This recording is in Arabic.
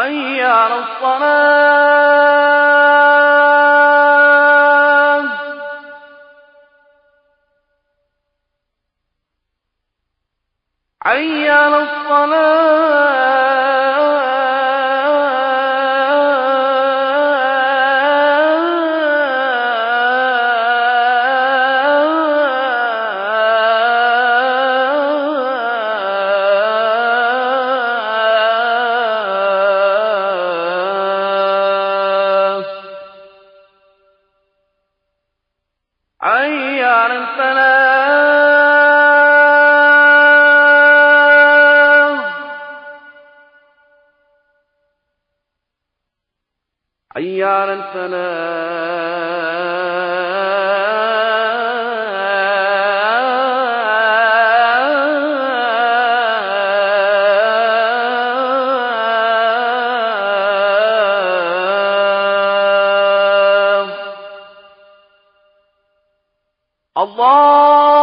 حي الصلاة. حي الصلاة. على الفلاح. على الفلاح. الله